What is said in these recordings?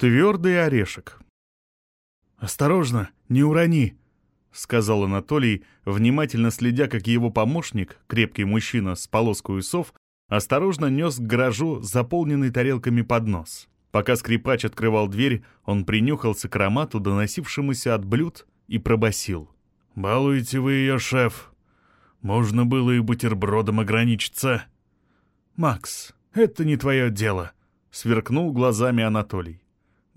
Твердый орешек. «Осторожно, не урони!» — сказал Анатолий, внимательно следя, как его помощник, крепкий мужчина с полоской усов, осторожно нес к гаражу заполненный тарелками поднос. Пока скрипач открывал дверь, он принюхался к аромату, доносившемуся от блюд, и пробасил. «Балуете вы ее, шеф. Можно было и бутербродом ограничиться». «Макс, это не твое дело», — сверкнул глазами Анатолий.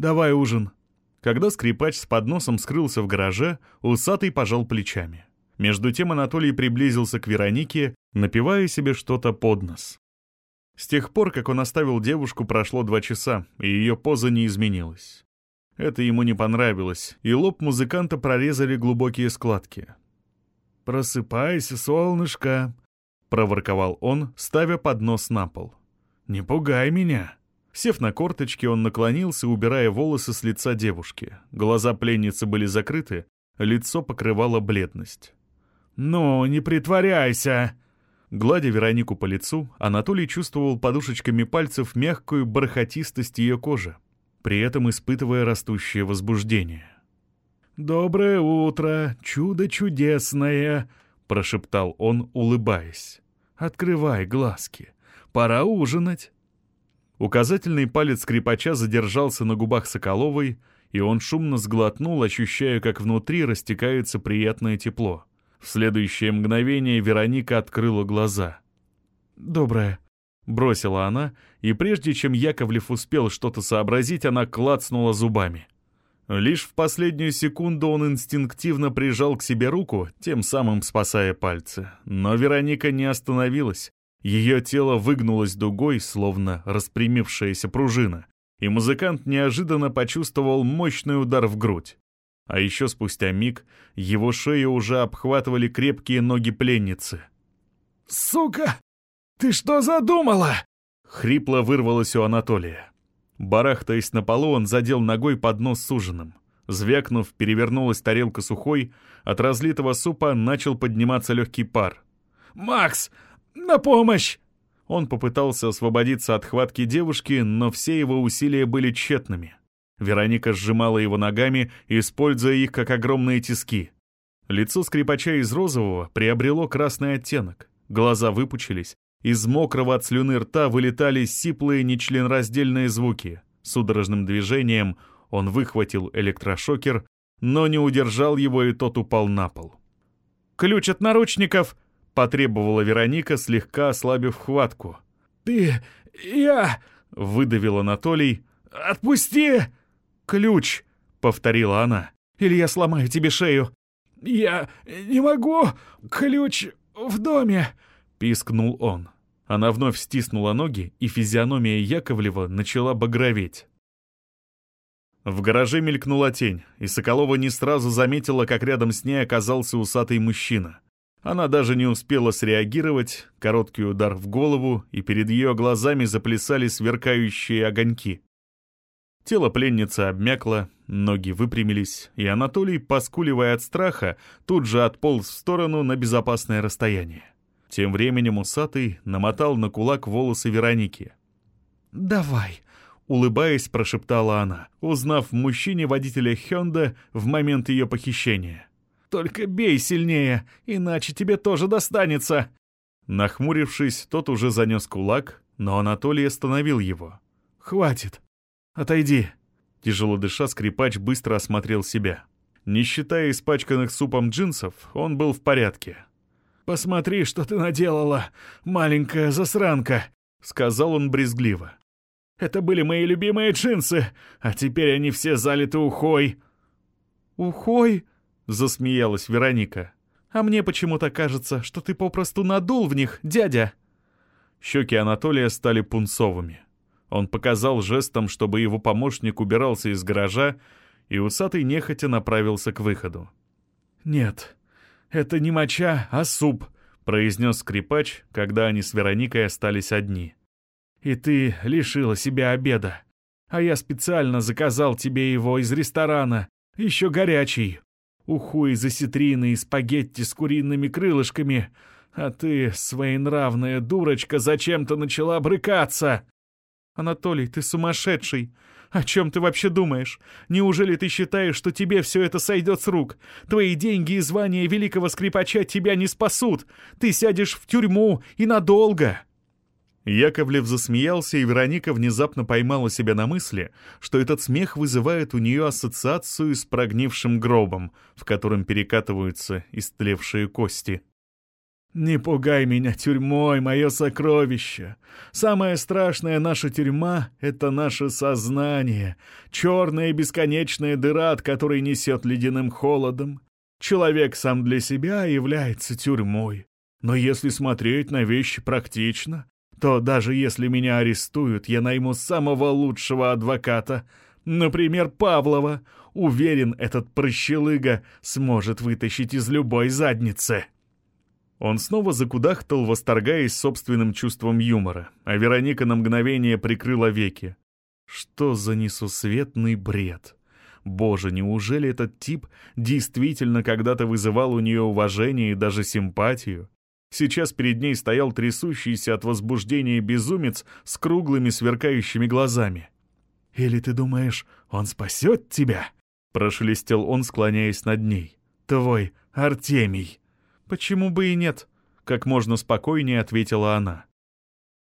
«Давай ужин». Когда скрипач с подносом скрылся в гараже, усатый пожал плечами. Между тем Анатолий приблизился к Веронике, напивая себе что-то под нос. С тех пор, как он оставил девушку, прошло два часа, и ее поза не изменилась. Это ему не понравилось, и лоб музыканта прорезали глубокие складки. «Просыпайся, солнышко!» — проворковал он, ставя поднос на пол. «Не пугай меня!» Сев на корточки, он наклонился, убирая волосы с лица девушки. Глаза пленницы были закрыты, лицо покрывало бледность. «Ну, не притворяйся!» Гладя Веронику по лицу, Анатолий чувствовал подушечками пальцев мягкую бархатистость ее кожи, при этом испытывая растущее возбуждение. «Доброе утро, чудо чудесное!» — прошептал он, улыбаясь. «Открывай глазки, пора ужинать!» Указательный палец скрипача задержался на губах Соколовой, и он шумно сглотнул, ощущая, как внутри растекается приятное тепло. В следующее мгновение Вероника открыла глаза. «Доброе», — бросила она, и прежде чем Яковлев успел что-то сообразить, она клацнула зубами. Лишь в последнюю секунду он инстинктивно прижал к себе руку, тем самым спасая пальцы. Но Вероника не остановилась, ее тело выгнулось дугой, словно распрямившаяся пружина, и музыкант неожиданно почувствовал мощный удар в грудь. А еще спустя миг его шею уже обхватывали крепкие ноги пленницы. «Сука! Ты что задумала?» — хрипло вырвалось у Анатолия. Барахтаясь на полу, он задел ногой под нос с ужином. Звякнув, перевернулась тарелка сухой, от разлитого супа начал подниматься легкий пар. «Макс, «На помощь!» Он попытался освободиться от хватки девушки, но все его усилия были тщетными. Вероника сжимала его ногами, используя их как огромные тиски. Лицо скрипача из розового приобрело красный оттенок. Глаза выпучились. Из мокрого от слюны рта вылетали сиплые нечленораздельные звуки. Судорожным движением он выхватил электрошокер, но не удержал его, и тот упал на пол. «Ключ от наручников!» — потребовала Вероника, слегка ослабив хватку. «Ты... я...» — выдавил Анатолий. «Отпусти!» «Ключ!» — повторила она. «Или я сломаю тебе шею!» «Я не могу! Ключ в доме!» — пискнул он. Она вновь стиснула ноги, и физиономия Яковлева начала багроветь. В гараже мелькнула тень, и Соколова не сразу заметила, как рядом с ней оказался усатый мужчина. Она даже не успела среагировать, короткий удар в голову, и перед ее глазами заплясали сверкающие огоньки. Тело пленницы обмякло, ноги выпрямились, и Анатолий, поскуливая от страха, тут же отполз в сторону на безопасное расстояние. Тем временем усатый намотал на кулак волосы Вероники. «Давай», — улыбаясь, прошептала она, узнав мужчине водителя Хёнда в момент ее похищения. Только бей сильнее, иначе тебе тоже достанется!» Нахмурившись, тот уже занес кулак, но Анатолий остановил его. «Хватит! Отойди!» Тяжело дыша, скрипач быстро осмотрел себя. Не считая испачканных супом джинсов, он был в порядке. «Посмотри, что ты наделала, маленькая засранка!» — сказал он брезгливо. «Это были мои любимые джинсы, а теперь они все залиты ухой». «Ухой?» — засмеялась Вероника. «А мне почему-то кажется, что ты попросту надул в них, дядя». Щеки Анатолия стали пунцовыми. Он показал жестом, чтобы его помощник убирался из гаража, и усатый нехотя направился к выходу. «Нет, это не моча, а суп», — произнес скрипач, когда они с Вероникой остались одни. «И ты лишила себя обеда. А я специально заказал тебе его из ресторана, еще горячий, уху из осетрины и спагетти с куриными крылышками, а ты, своенравная дурочка, зачем-то начала брыкаться. Анатолий, ты сумасшедший. «О чем ты вообще думаешь? Неужели ты считаешь, что тебе все это сойдет с рук? Твои деньги и звание великого скрипача тебя не спасут. Ты сядешь в тюрьму и надолго!» Яковлев засмеялся, и Вероника внезапно поймала себя на мысли, что этот смех вызывает у нее ассоциацию с прогнившим гробом, в котором перекатываются истлевшие кости. «Не пугай меня тюрьмой, мое сокровище. Самая страшная наша тюрьма — это наше сознание, черная бесконечная дыра, от которой несет ледяным холодом. Человек сам для себя является тюрьмой. Но если смотреть на вещи практично, то даже если меня арестуют, я найму самого лучшего адвоката, например, Павлова. Уверен, этот прощелыга сможет вытащить из любой задницы». Он снова закудахтал, восторгаясь собственным чувством юмора, а Вероника на мгновение прикрыла веки. Что за несусветный бред! Боже, неужели этот тип действительно когда-то вызывал у нее уважение и даже симпатию? Сейчас перед ней стоял трясущийся от возбуждения безумец с круглыми сверкающими глазами. «Или ты думаешь, он спасет тебя?» — прошелестел он, склоняясь над ней. «Твой Артемий!» «Почему бы и нет?» — как можно спокойнее ответила она.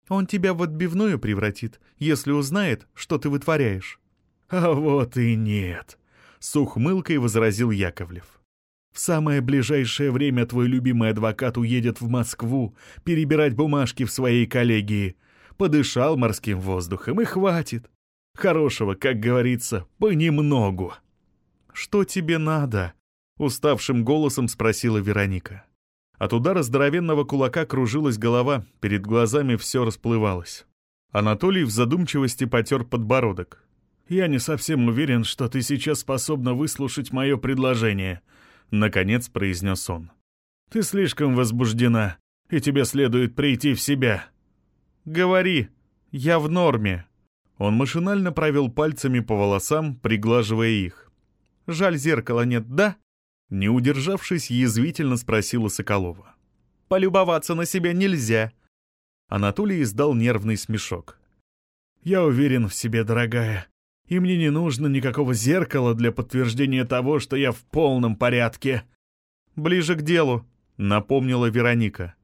«Он тебя в отбивную превратит, если узнает, что ты вытворяешь». «А вот и нет», — с ухмылкой возразил Яковлев. «В самое ближайшее время твой любимый адвокат уедет в Москву перебирать бумажки в своей коллегии. Подышал морским воздухом и хватит. Хорошего, как говорится, понемногу». «Что тебе надо?» — уставшим голосом спросила Вероника. От удара здоровенного кулака кружилась голова, перед глазами все расплывалось. Анатолий в задумчивости потер подбородок. «Я не совсем уверен, что ты сейчас способна выслушать мое предложение», — наконец произнес он. «Ты слишком возбуждена, и тебе следует прийти в себя». «Говори, я в норме». Он машинально провел пальцами по волосам, приглаживая их. «Жаль, зеркала нет, да?» Не удержавшись, язвительно спросила Соколова. «Полюбоваться на себя нельзя». Анатолий издал нервный смешок. «Я уверен в себе, дорогая, и мне не нужно никакого зеркала для подтверждения того, что я в полном порядке». «Ближе к делу», — напомнила Вероника.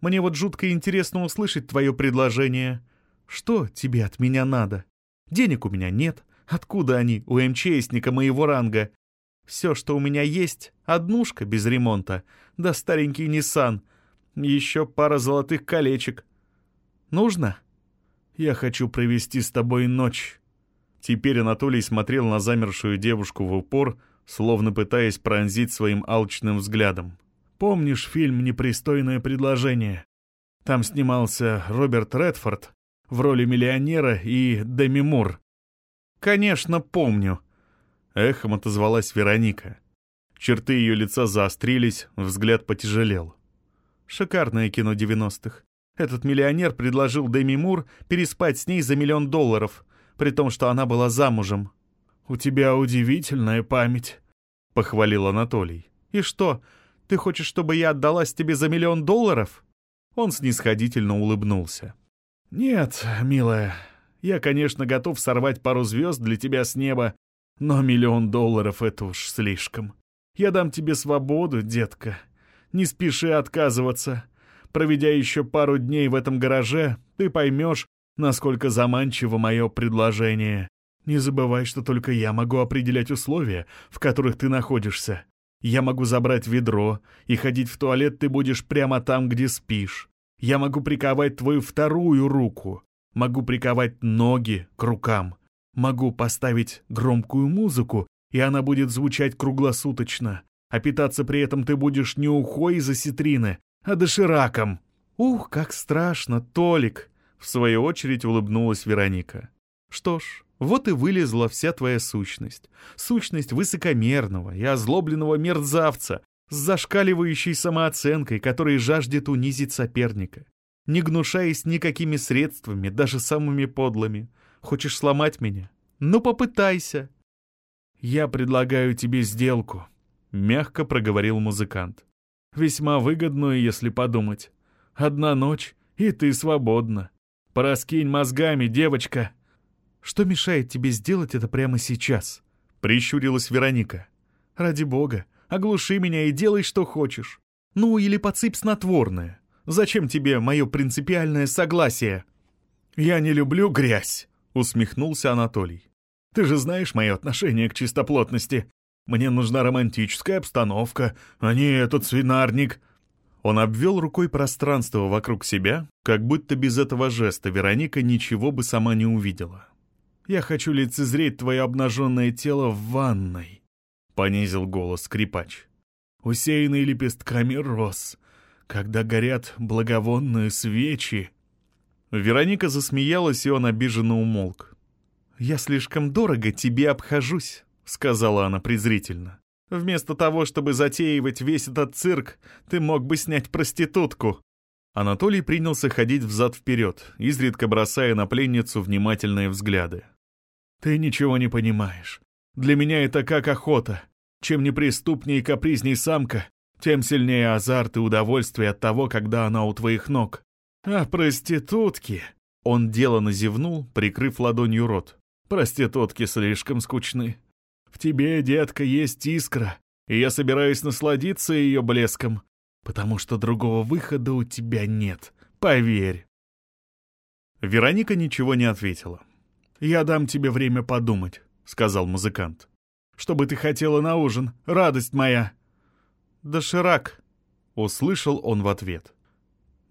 «Мне вот жутко интересно услышать твое предложение. Что тебе от меня надо? Денег у меня нет. Откуда они у МЧСника моего ранга? Все, что у меня есть, однушка без ремонта, да старенький Ниссан, еще пара золотых колечек. Нужно? Я хочу провести с тобой ночь». Теперь Анатолий смотрел на замершую девушку в упор, словно пытаясь пронзить своим алчным взглядом. «Помнишь фильм «Непристойное предложение»? Там снимался Роберт Редфорд в роли миллионера и Деми Мур». «Конечно, помню», Эхом отозвалась Вероника. Черты ее лица заострились, взгляд потяжелел. Шикарное кино 90-х. Этот миллионер предложил Дэми Мур переспать с ней за миллион долларов, при том, что она была замужем. «У тебя удивительная память», — похвалил Анатолий. «И что, ты хочешь, чтобы я отдалась тебе за миллион долларов?» Он снисходительно улыбнулся. «Нет, милая, я, конечно, готов сорвать пару звезд для тебя с неба, но миллион долларов — это уж слишком. Я дам тебе свободу, детка. Не спеши отказываться. Проведя еще пару дней в этом гараже, ты поймешь, насколько заманчиво мое предложение. Не забывай, что только я могу определять условия, в которых ты находишься. Я могу забрать ведро, и ходить в туалет ты будешь прямо там, где спишь. Я могу приковать твою вторую руку. Могу приковать ноги к рукам. Могу поставить громкую музыку, и она будет звучать круглосуточно. А питаться при этом ты будешь не ухой из осетрины, а дошираком. «Ух, как страшно, Толик!» — в свою очередь улыбнулась Вероника. «Что ж, вот и вылезла вся твоя сущность. Сущность высокомерного и озлобленного мерзавца с зашкаливающей самооценкой, который жаждет унизить соперника, не гнушаясь никакими средствами, даже самыми подлыми. Хочешь сломать меня? Ну попытайся!» «Я предлагаю тебе сделку», — мягко проговорил музыкант. «Весьма выгодную, если подумать. Одна ночь, и ты свободна. Пораскинь мозгами, девочка». Что мешает тебе сделать это прямо сейчас?» — прищурилась Вероника. «Ради бога, оглуши меня и делай, что хочешь. Ну, или подсыпь снотворное. Зачем тебе мое принципиальное согласие?» «Я не люблю грязь», — усмехнулся Анатолий. «Ты же знаешь мое отношение к чистоплотности. Мне нужна романтическая обстановка, а не этот свинарник». Он обвел рукой пространство вокруг себя, как будто без этого жеста Вероника ничего бы сама не увидела. «Я хочу лицезреть твое обнаженное тело в ванной», — понизил голос скрипач. «Усеянный лепестками роз, когда горят благовонные свечи». Вероника засмеялась, и он обиженно умолк. «Я слишком дорого тебе обхожусь», — сказала она презрительно. Вместо того, чтобы затеивать весь этот цирк, ты мог бы снять проститутку». Анатолий принялся ходить взад-вперед, изредка бросая на пленницу внимательные взгляды. «Ты ничего не понимаешь. Для меня это как охота. Чем неприступнее и капризней самка, тем сильнее азарт и удовольствие от того, когда она у твоих ног. А проститутки...» Он делано зевнул, прикрыв ладонью рот. «Проститутки слишком скучны. В тебе, детка, есть искра, и я собираюсь насладиться ее блеском, потому что другого выхода у тебя нет, поверь». Вероника ничего не ответила. «Я дам тебе время подумать», — сказал музыкант. «Что бы ты хотела на ужин, радость моя?» «Доширак», — услышал он в ответ.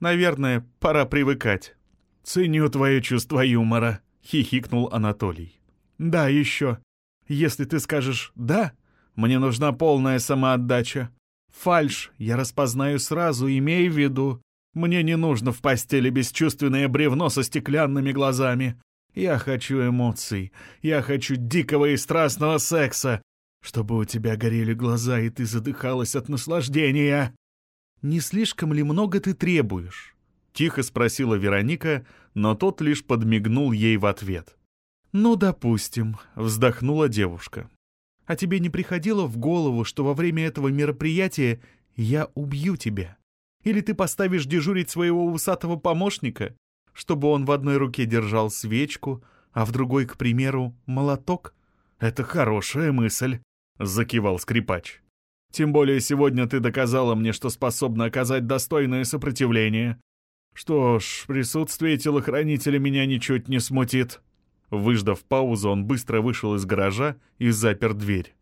«Наверное, пора привыкать». «Ценю твое чувство юмора», — хихикнул Анатолий. «Да, еще. Если ты скажешь «да», мне нужна полная самоотдача. Фальш я распознаю сразу, имея в виду. Мне не нужно в постели бесчувственное бревно со стеклянными глазами. Я хочу эмоций. Я хочу дикого и страстного секса. Чтобы у тебя горели глаза, и ты задыхалась от наслаждения. «Не слишком ли много ты требуешь?» — тихо спросила Вероника, но тот лишь подмигнул ей в ответ. «Ну, допустим», — вздохнула девушка. «А тебе не приходило в голову, что во время этого мероприятия я убью тебя? Или ты поставишь дежурить своего усатого помощника, чтобы он в одной руке держал свечку, а в другой, к примеру, молоток?» «Это хорошая мысль», — закивал скрипач. «Тем более сегодня ты доказала мне, что способна оказать достойное сопротивление. Что ж, присутствие телохранителя меня ничуть не смутит». Выждав паузу, он быстро вышел из гаража и запер дверь.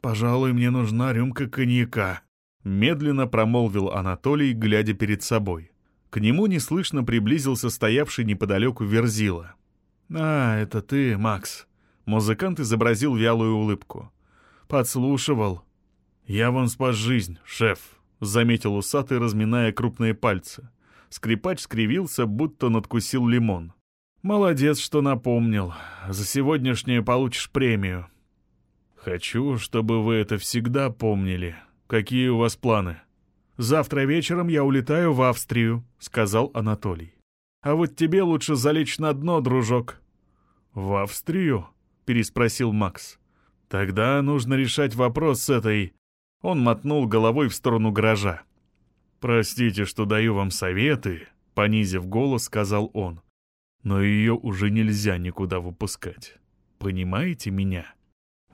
«Пожалуй, мне нужна рюмка коньяка», — медленно промолвил Анатолий, глядя перед собой. К нему неслышно приблизился стоявший неподалеку Верзила. «А, это ты, Макс». Музыкант изобразил вялую улыбку. «Подслушивал». «Я вам спас жизнь, шеф», — заметил усатый, разминая крупные пальцы. Скрипач скривился, будто надкусил лимон. «Молодец, что напомнил. За сегодняшнее получишь премию». «Хочу, чтобы вы это всегда помнили. Какие у вас планы?» «Завтра вечером я улетаю в Австрию», — сказал Анатолий. «А вот тебе лучше залечь на дно, дружок». «В Австрию?» — переспросил Макс. «Тогда нужно решать вопрос с этой...» Он мотнул головой в сторону гаража. «Простите, что даю вам советы», — понизив голос, сказал он но ее уже нельзя никуда выпускать. Понимаете меня?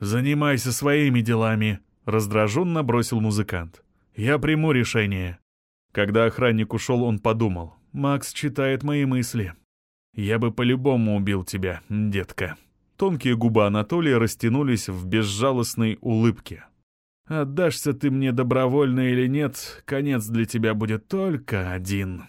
«Занимайся своими делами», — раздраженно бросил музыкант. «Я приму решение». Когда охранник ушел, он подумал. «Макс читает мои мысли. Я бы по-любому убил тебя, детка». Тонкие губы Анатолия растянулись в безжалостной улыбке. «Отдашься ты мне добровольно или нет, конец для тебя будет только один».